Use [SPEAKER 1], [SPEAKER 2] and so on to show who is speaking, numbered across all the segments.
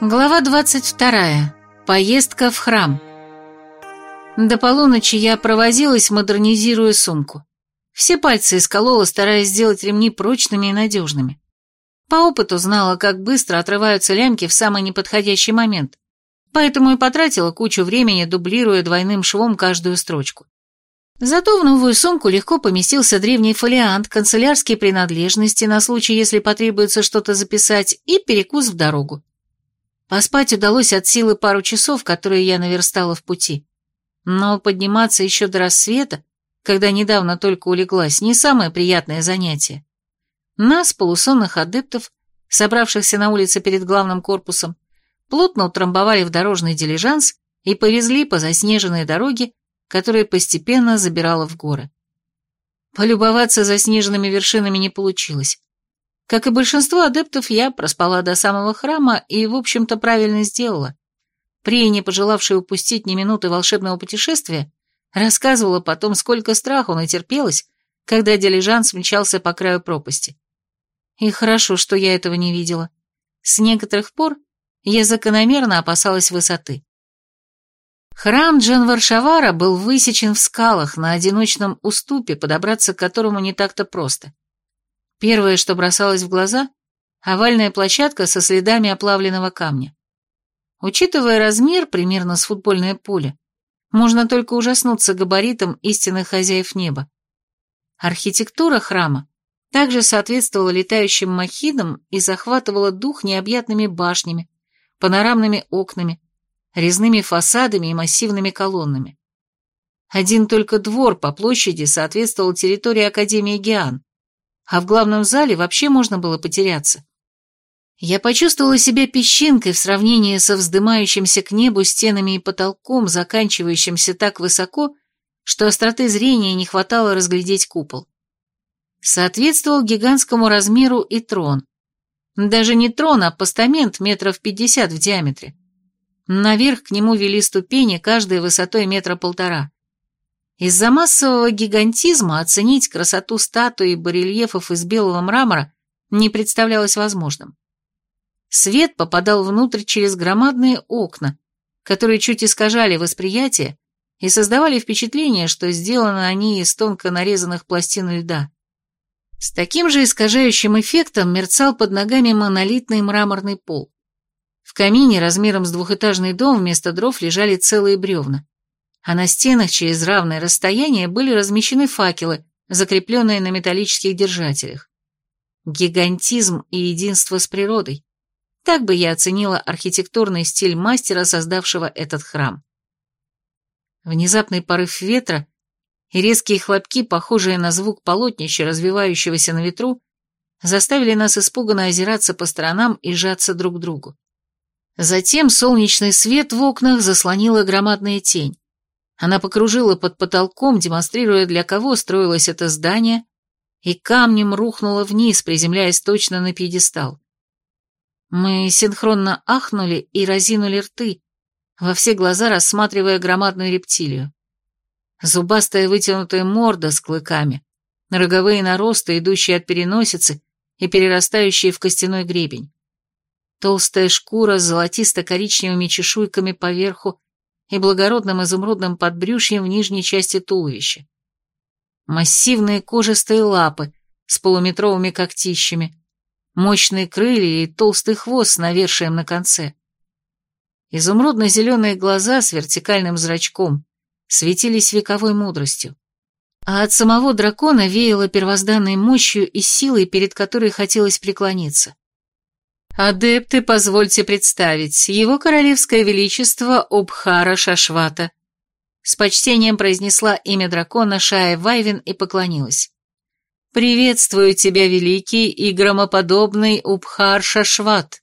[SPEAKER 1] Глава 22. Поездка в храм. До полуночи я провозилась, модернизируя сумку. Все пальцы исколола, стараясь сделать ремни прочными и надежными. По опыту знала, как быстро отрываются лямки в самый неподходящий момент, поэтому и потратила кучу времени, дублируя двойным швом каждую строчку. Зато в новую сумку легко поместился древний фолиант, канцелярские принадлежности на случай, если потребуется что-то записать, и перекус в дорогу. Поспать удалось от силы пару часов, которые я наверстала в пути. Но подниматься еще до рассвета, когда недавно только улеглась, не самое приятное занятие. Нас, полусонных адептов, собравшихся на улице перед главным корпусом, плотно утрамбовали в дорожный дилижанс и повезли по заснеженной дороге которая постепенно забирала в горы. Полюбоваться заснеженными вершинами не получилось. Как и большинство адептов, я проспала до самого храма и, в общем-то, правильно сделала. Прия, не пожелавшая упустить ни минуты волшебного путешествия, рассказывала потом, сколько страху натерпелась, когда дилижанс мчался по краю пропасти. И хорошо, что я этого не видела. С некоторых пор я закономерно опасалась высоты. Храм Джанваршавара был высечен в скалах на одиночном уступе, подобраться к которому не так-то просто. Первое, что бросалось в глаза – овальная площадка со следами оплавленного камня. Учитывая размер, примерно с футбольное поле, можно только ужаснуться габаритом истинных хозяев неба. Архитектура храма также соответствовала летающим махидам и захватывала дух необъятными башнями, панорамными окнами, резными фасадами и массивными колоннами. Один только двор по площади соответствовал территории Академии Геан, а в главном зале вообще можно было потеряться. Я почувствовала себя песчинкой в сравнении со вздымающимся к небу стенами и потолком, заканчивающимся так высоко, что остроты зрения не хватало разглядеть купол. Соответствовал гигантскому размеру и трон. Даже не трон, а постамент метров пятьдесят в диаметре. Наверх к нему вели ступени, каждая высотой метра полтора. Из-за массового гигантизма оценить красоту статуи и барельефов из белого мрамора не представлялось возможным. Свет попадал внутрь через громадные окна, которые чуть искажали восприятие и создавали впечатление, что сделаны они из тонко нарезанных пластин льда. С таким же искажающим эффектом мерцал под ногами монолитный мраморный пол. В камине размером с двухэтажный дом вместо дров лежали целые бревна, а на стенах через равное расстояние были размещены факелы, закрепленные на металлических держателях. Гигантизм и единство с природой. Так бы я оценила архитектурный стиль мастера, создавшего этот храм. Внезапный порыв ветра и резкие хлопки, похожие на звук полотнища, развивающегося на ветру, заставили нас испуганно озираться по сторонам и сжаться друг к другу. Затем солнечный свет в окнах заслонила громадная тень. Она покружила под потолком, демонстрируя, для кого строилось это здание, и камнем рухнула вниз, приземляясь точно на пьедестал. Мы синхронно ахнули и разинули рты, во все глаза рассматривая громадную рептилию. Зубастая вытянутая морда с клыками, роговые наросты, идущие от переносицы и перерастающие в костяной гребень. Толстая шкура с золотисто-коричневыми чешуйками поверху и благородным изумрудным подбрюшьем в нижней части туловища. Массивные кожистые лапы с полуметровыми когтищами, мощные крылья и толстый хвост с навершием на конце. Изумрудно-зеленые глаза с вертикальным зрачком светились вековой мудростью. А от самого дракона веяло первозданной мощью и силой, перед которой хотелось преклониться. «Адепты, позвольте представить, его королевское величество Обхара Шашвата». С почтением произнесла имя дракона Шая Вайвин и поклонилась. «Приветствую тебя, великий и громоподобный Убхар Шашват».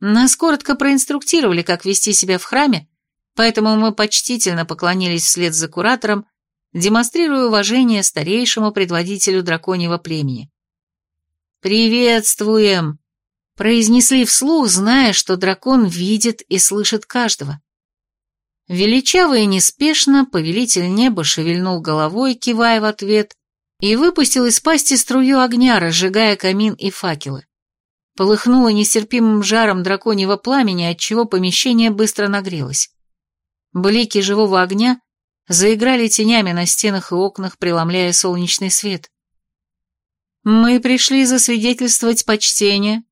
[SPEAKER 1] Нас коротко проинструктировали, как вести себя в храме, поэтому мы почтительно поклонились вслед за куратором, демонстрируя уважение старейшему предводителю драконьего племени. «Приветствуем!» Произнесли вслух, зная, что дракон видит и слышит каждого. Величаво и неспешно повелитель неба шевельнул головой, кивая в ответ, и выпустил из пасти струю огня, разжигая камин и факелы. Полыхнуло нестерпимым жаром драконьего пламени, отчего помещение быстро нагрелось. Блики живого огня заиграли тенями на стенах и окнах, преломляя солнечный свет. «Мы пришли засвидетельствовать почтение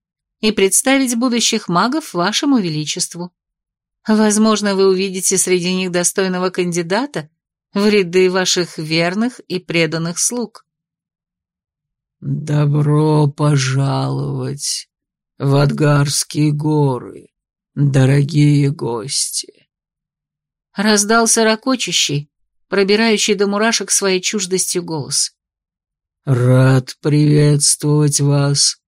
[SPEAKER 1] и представить будущих магов вашему величеству. Возможно, вы увидите среди них достойного кандидата в ряды ваших верных и преданных слуг».
[SPEAKER 2] «Добро пожаловать в Адгарские горы, дорогие гости!»
[SPEAKER 1] Раздался ракочущий, пробирающий до мурашек своей чуждостью голос.
[SPEAKER 2] «Рад приветствовать вас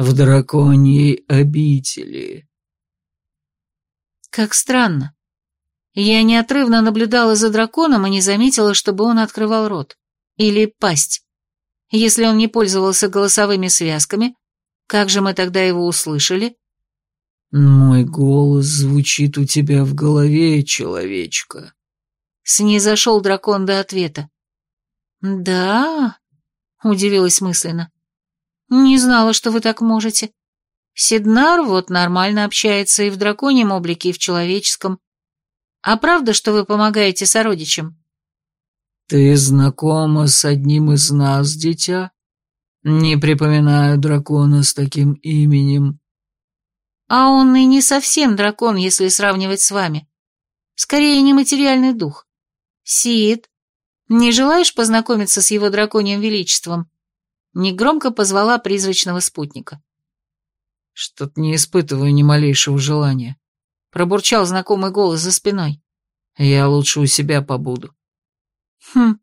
[SPEAKER 2] в драконьей обители».
[SPEAKER 1] Как странно. Я неотрывно наблюдала за драконом и не заметила, чтобы он открывал рот. Или пасть. Если он не пользовался голосовыми связками, как же мы тогда его услышали?
[SPEAKER 2] «Мой голос звучит у тебя в голове, человечка».
[SPEAKER 1] Снизошел дракон до ответа. «Да?» — удивилась мысленно. «Не знала, что вы так можете. Сиднар вот нормально общается и в драконьем облике, и в человеческом. А правда, что вы помогаете сородичам?»
[SPEAKER 2] «Ты знакома с одним из нас, дитя? Не припоминаю дракона с таким именем».
[SPEAKER 1] А он и не совсем дракон, если сравнивать с вами. Скорее, нематериальный дух. Сид, не желаешь познакомиться с его драконьим величеством?» Негромко позвала призрачного спутника.
[SPEAKER 2] «Что-то не испытываю ни малейшего желания», — пробурчал знакомый голос за спиной. «Я лучше у себя побуду».
[SPEAKER 1] «Хм,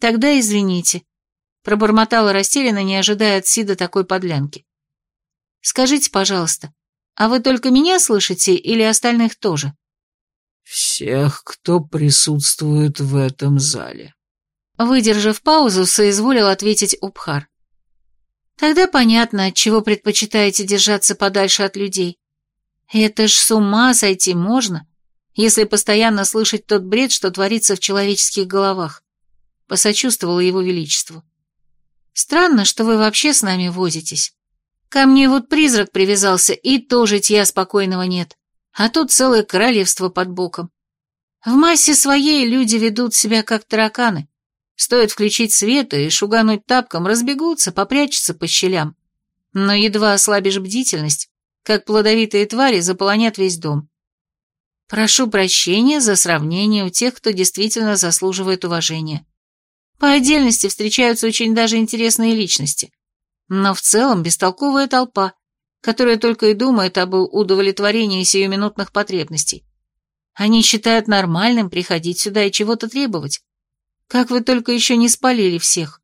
[SPEAKER 1] тогда извините», — пробормотала растерянно, не ожидая от Сида такой подлянки. «Скажите, пожалуйста, а вы только меня слышите или остальных тоже?»
[SPEAKER 2] «Всех, кто присутствует в этом зале».
[SPEAKER 1] Выдержав паузу, соизволил ответить Убхар. «Тогда понятно, от чего предпочитаете держаться подальше от людей. Это ж с ума сойти можно, если постоянно слышать тот бред, что творится в человеческих головах», — посочувствовала его величеству. «Странно, что вы вообще с нами возитесь. Ко мне вот призрак привязался, и тоже тья спокойного нет. А тут целое королевство под боком. В массе своей люди ведут себя как тараканы. Стоит включить свет и шугануть тапком, разбегутся, попрячутся по щелям. Но едва ослабишь бдительность, как плодовитые твари заполонят весь дом. Прошу прощения за сравнение у тех, кто действительно заслуживает уважения. По отдельности встречаются очень даже интересные личности но в целом бестолковая толпа, которая только и думает об удовлетворении сиюминутных потребностей. Они считают нормальным приходить сюда и чего-то требовать. Как вы только еще не спалили всех.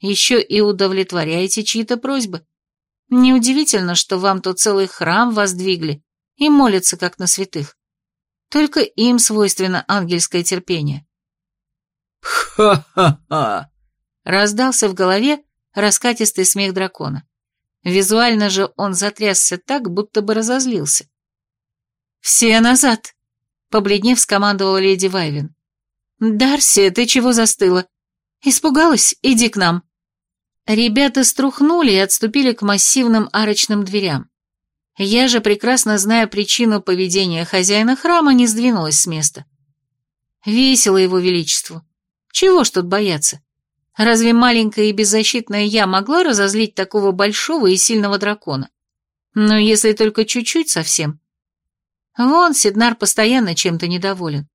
[SPEAKER 1] Еще и удовлетворяете чьи-то просьбы. Неудивительно, что вам тут целый храм воздвигли и молятся, как на святых. Только им свойственно ангельское терпение.
[SPEAKER 2] «Ха-ха-ха!»
[SPEAKER 1] Раздался в голове раскатистый смех дракона. Визуально же он затрясся так, будто бы разозлился. «Все назад!» — побледнев скомандовала леди Вайвин. «Дарси, ты чего застыла? Испугалась? Иди к нам!» Ребята струхнули и отступили к массивным арочным дверям. Я же, прекрасно зная причину поведения хозяина храма, не сдвинулась с места. Весело его величеству. Чего ж тут бояться? Разве маленькая и беззащитная я могла разозлить такого большого и сильного дракона? Но если только чуть-чуть совсем. Вон, Сиднар постоянно чем-то недоволен.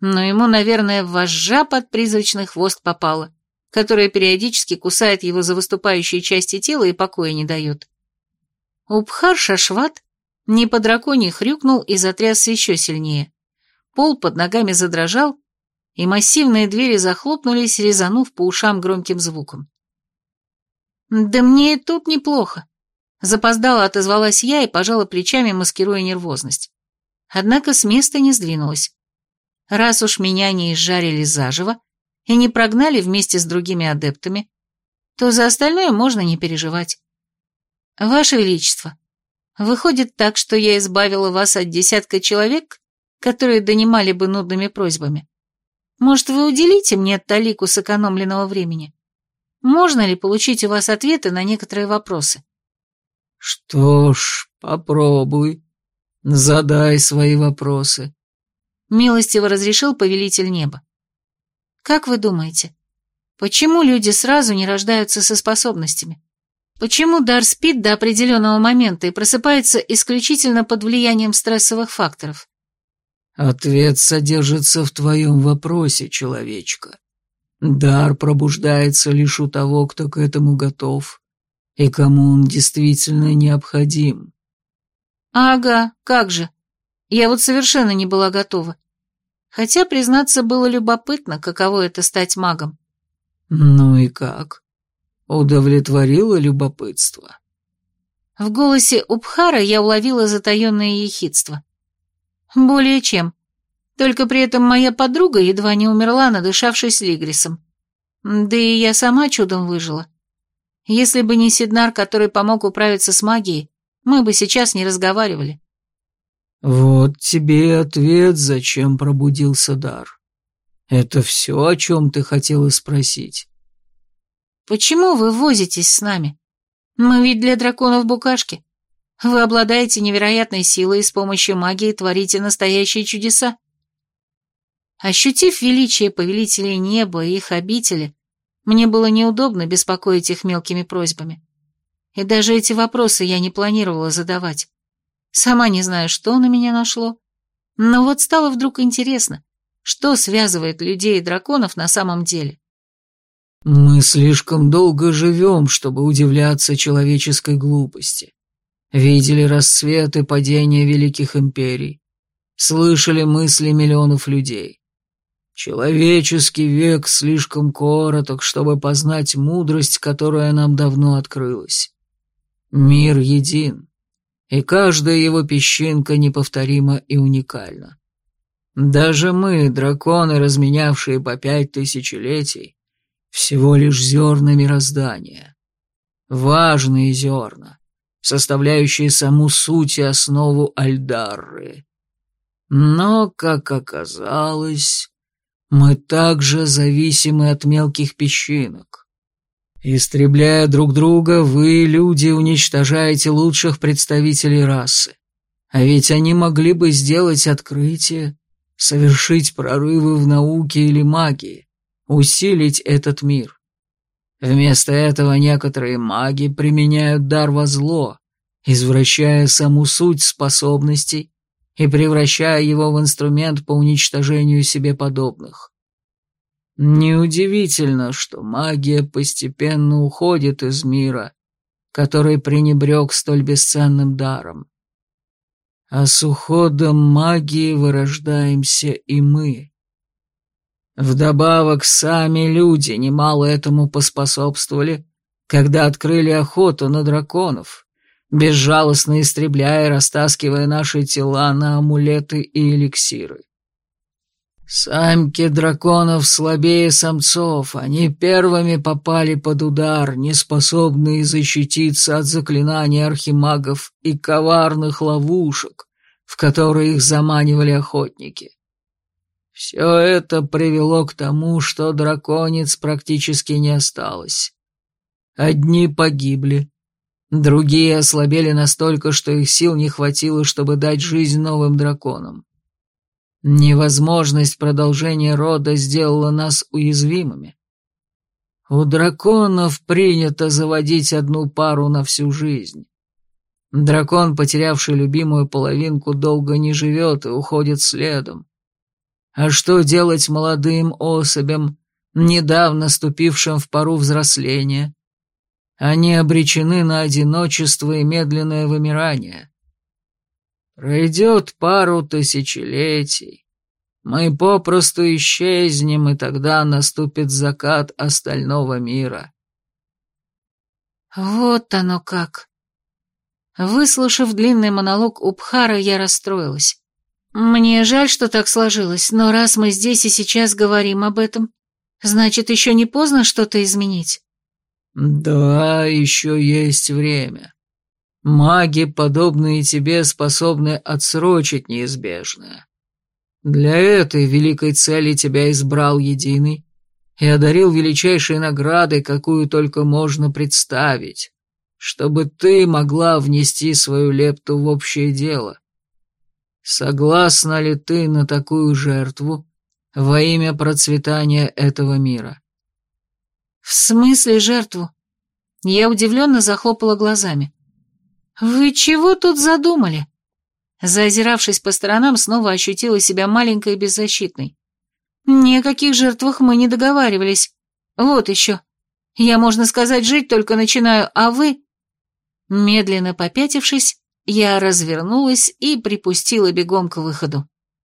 [SPEAKER 1] Но ему, наверное, вожжа под призрачный хвост попала, которая периодически кусает его за выступающие части тела и покоя не дает. Убхар Шашват не по драконе хрюкнул и затрясся еще сильнее. Пол под ногами задрожал, и массивные двери захлопнулись, резанув по ушам громким звуком. «Да мне и тут неплохо», — запоздала отозвалась я и пожала плечами, маскируя нервозность. Однако с места не сдвинулась. Раз уж меня не изжарили заживо и не прогнали вместе с другими адептами, то за остальное можно не переживать. Ваше Величество, выходит так, что я избавила вас от десятка человек, которые донимали бы нудными просьбами. Может, вы уделите мне талику сэкономленного времени? Можно ли получить у вас ответы на некоторые вопросы?»
[SPEAKER 2] Что ж, попробуй. Задай свои вопросы.
[SPEAKER 1] Милостиво разрешил повелитель неба. Как вы думаете, почему люди сразу не рождаются со способностями? Почему дар спит до определенного момента и просыпается исключительно под влиянием стрессовых факторов?
[SPEAKER 2] Ответ содержится в твоем вопросе, человечка. Дар пробуждается лишь у того, кто к этому готов и кому он действительно необходим.
[SPEAKER 1] Ага, как же. Я вот совершенно не была готова. Хотя, признаться, было любопытно, каково это стать магом.
[SPEAKER 2] Ну и как? Удовлетворило любопытство?
[SPEAKER 1] В голосе Убхара я уловила затаенное ехидство. Более чем. Только при этом моя подруга едва не умерла, надышавшись Лигрисом. Да и я сама чудом выжила. Если бы не Сиднар, который помог управиться с магией, мы бы сейчас не разговаривали.
[SPEAKER 2] Вот тебе и ответ, зачем пробудился дар. Это все, о чем ты хотела спросить.
[SPEAKER 1] Почему вы возитесь с нами? Мы ведь для драконов букашки. Вы обладаете невероятной силой и с помощью магии творите настоящие чудеса. Ощутив величие повелителей неба и их обители, мне было неудобно беспокоить их мелкими просьбами. И даже эти вопросы я не планировала задавать. Сама не знаю, что на меня нашло. Но вот стало вдруг интересно, что связывает людей и драконов на самом деле.
[SPEAKER 2] Мы слишком долго живем, чтобы удивляться человеческой глупости. Видели расцвет и падение великих империй. Слышали мысли миллионов людей. Человеческий век слишком короток, чтобы познать мудрость, которая нам давно открылась. Мир един, и каждая его песчинка неповторима и уникальна. Даже мы, драконы, разменявшие по пять тысячелетий, всего лишь зерна мироздания. Важные зерна, составляющие саму суть и основу Альдарры. Но, как оказалось, мы также зависимы от мелких песчинок. Истребляя друг друга, вы, люди, уничтожаете лучших представителей расы. А ведь они могли бы сделать открытие, совершить прорывы в науке или магии, усилить этот мир. Вместо этого некоторые маги применяют дар во зло, извращая саму суть способностей и превращая его в инструмент по уничтожению себе подобных. Неудивительно, что магия постепенно уходит из мира, который пренебрег столь бесценным даром. А с уходом магии вырождаемся и мы. Вдобавок, сами люди немало этому поспособствовали, когда открыли охоту на драконов, безжалостно истребляя и растаскивая наши тела на амулеты и эликсиры. Самки драконов слабее самцов, они первыми попали под удар, неспособные защититься от заклинаний архимагов и коварных ловушек, в которые их заманивали охотники. Все это привело к тому, что драконец практически не осталось. Одни погибли, другие ослабели настолько, что их сил не хватило, чтобы дать жизнь новым драконам. Невозможность продолжения рода сделала нас уязвимыми. У драконов принято заводить одну пару на всю жизнь. Дракон, потерявший любимую половинку, долго не живет и уходит следом. А что делать молодым особям, недавно ступившим в пару взросления? Они обречены на одиночество и медленное вымирание. Пройдет пару тысячелетий, мы попросту исчезнем, и тогда наступит закат остального мира.
[SPEAKER 1] Вот оно как. Выслушав длинный монолог Убхара, я расстроилась. Мне жаль, что так сложилось, но раз мы здесь и сейчас говорим об этом, значит, еще не поздно что-то изменить.
[SPEAKER 2] Да, еще есть время. Маги, подобные тебе, способны отсрочить неизбежное. Для этой великой цели тебя избрал Единый и одарил величайшей наградой, какую только можно представить чтобы ты могла внести свою лепту в общее дело. Согласна ли ты на такую жертву во имя процветания этого мира?»
[SPEAKER 1] «В смысле жертву?» Я удивленно захлопала глазами. «Вы чего тут задумали?» Заозиравшись по сторонам, снова ощутила себя маленькой и беззащитной. «Ни о каких жертвах мы не договаривались. Вот еще. Я, можно сказать, жить только начинаю, а вы...» Медленно попятившись, я развернулась и припустила бегом к выходу.